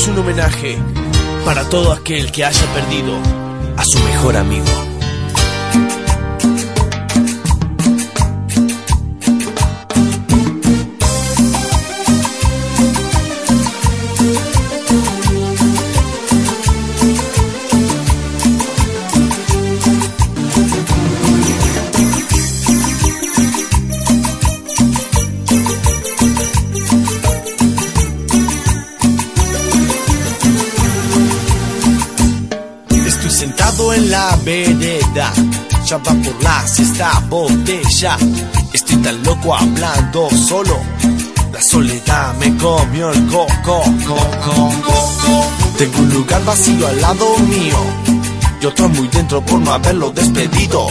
es un homenaje para todo aquel que haya perdido a su mejor amigo. Sentado en la vereda, ya por la esta botella. Estoy tan loco hablando solo, la soledad me comió el coco, coco. Tengo un lugar vacío al lado mío y otro muy dentro por no haberlo despedido.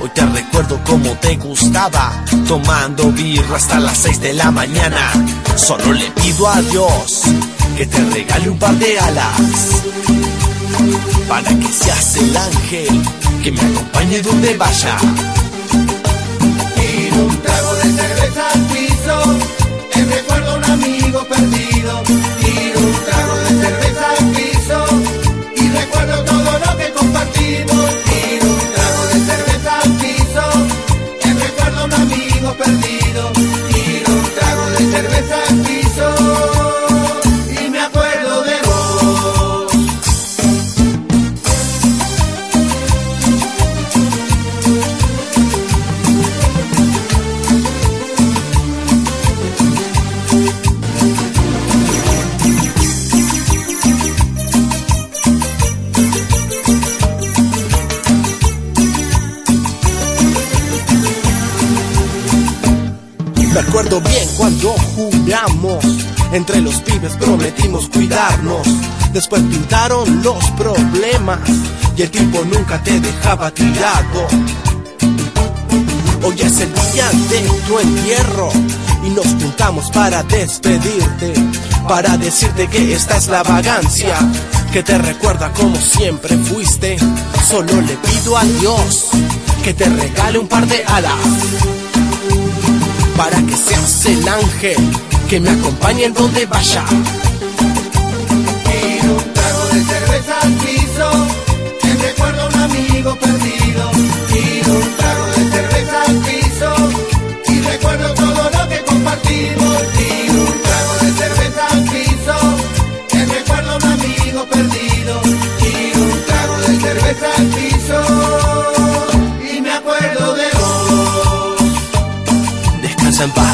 Hoy te recuerdo como te gustaba, tomando birra hasta las 6 de la mañana. Solo le pido a Dios que te regale un par de alas para que seas el ángel que me acompañe donde vaya. Me acuerdo bien cuando juramos, entre los pibes prometimos cuidarnos. Después pintaron los problemas y el tiempo nunca te dejaba tirado. Hoy es el día de tu entierro y nos juntamos para despedirte, para decirte que esta es la vagancia que te recuerda como siempre fuiste. Solo le pido a Dios que te regale un par de alas ángel que me acompañe en donde vaya. Y un trago de cerveza al piso, en recuerdo a un amigo perdido. Y un trago de cerveza al piso, y recuerdo todo lo que compartimos. Y un trago de cerveza al piso, en recuerdo a un amigo perdido. Y un trago de cerveza al piso. Y me acuerdo de vos. Descansa en paz.